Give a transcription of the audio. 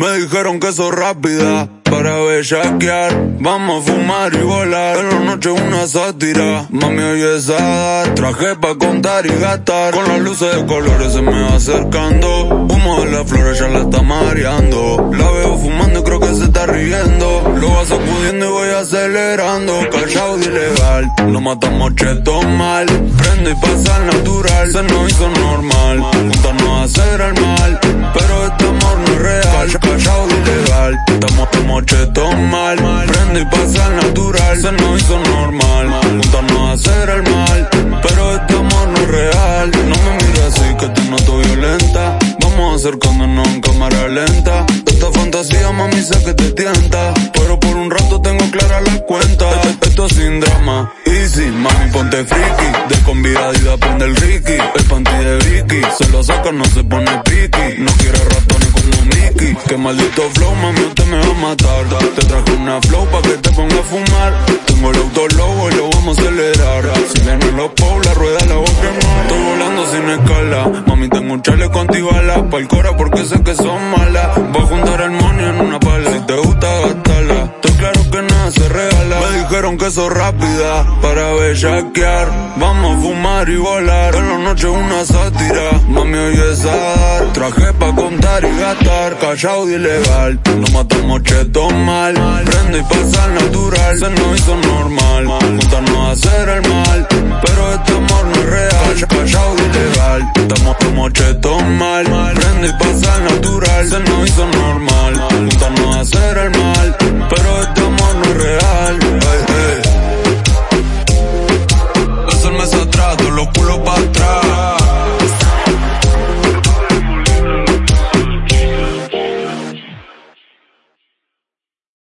Me dijeron que sos rápida para bellaquear. Vamos a fumar y volar. En la noche una sátira. Mami, hoy es Traje pa' contar y gastar. Con las luces de colores se me va acercando. Humo de las flores ya la está mareando. La veo fumando y creo que se está riendo. Lo va sacudiendo y voy acelerando. Callado y ilegal. Lo matamos cheto mal. Prendo y pasa al natural. Se nos hizo normal. Estamos como cheto mal. Prendo y pasa al natural. Se nos hizo normal. Juntarnos a hacer el mal. Pero este amor no es real. No me mires así que te noto violenta. Vamos acercándonos en cámara lenta. Esta fantasía, mami, sé que te tienta. Pero por un rato tengo clara la cuenta. Esto sin drama. Easy, mami, ponte friki. De convidadita prende el Ricky. El panty de Vicky. Se lo saca, no se pone piqui. No quiere ratones Mickey. Que maldito flow, mami, usted me va a matar. Te traje una flow pa' que te ponga a fumar. Tengo el auto lobo y lo vamos a acelerar. Si vienen los pow, la rueda la voy a quemar. Estoy volando sin escala. Mami, tengo un chale contigo a la pa'l cora porque sé que son malas. Voy a juntar money en una pala. Si te gusta, sos rápida para bellaquear. Vamos a fumar y volar. En la noche una sátira. Mami, hoy es dar. Traje pa' contar y gastar. Callado y ilegal. Nos matamos cheto mal. Prendo y pasa al natural. Se nos hizo normal. Juntarnos a hacer el mal. Pero este amor no es real. Callado y ilegal. Estamos como cheto mal. Prendo y pasa al natural. Se nos hizo normal. Juntarnos a hacer el mal.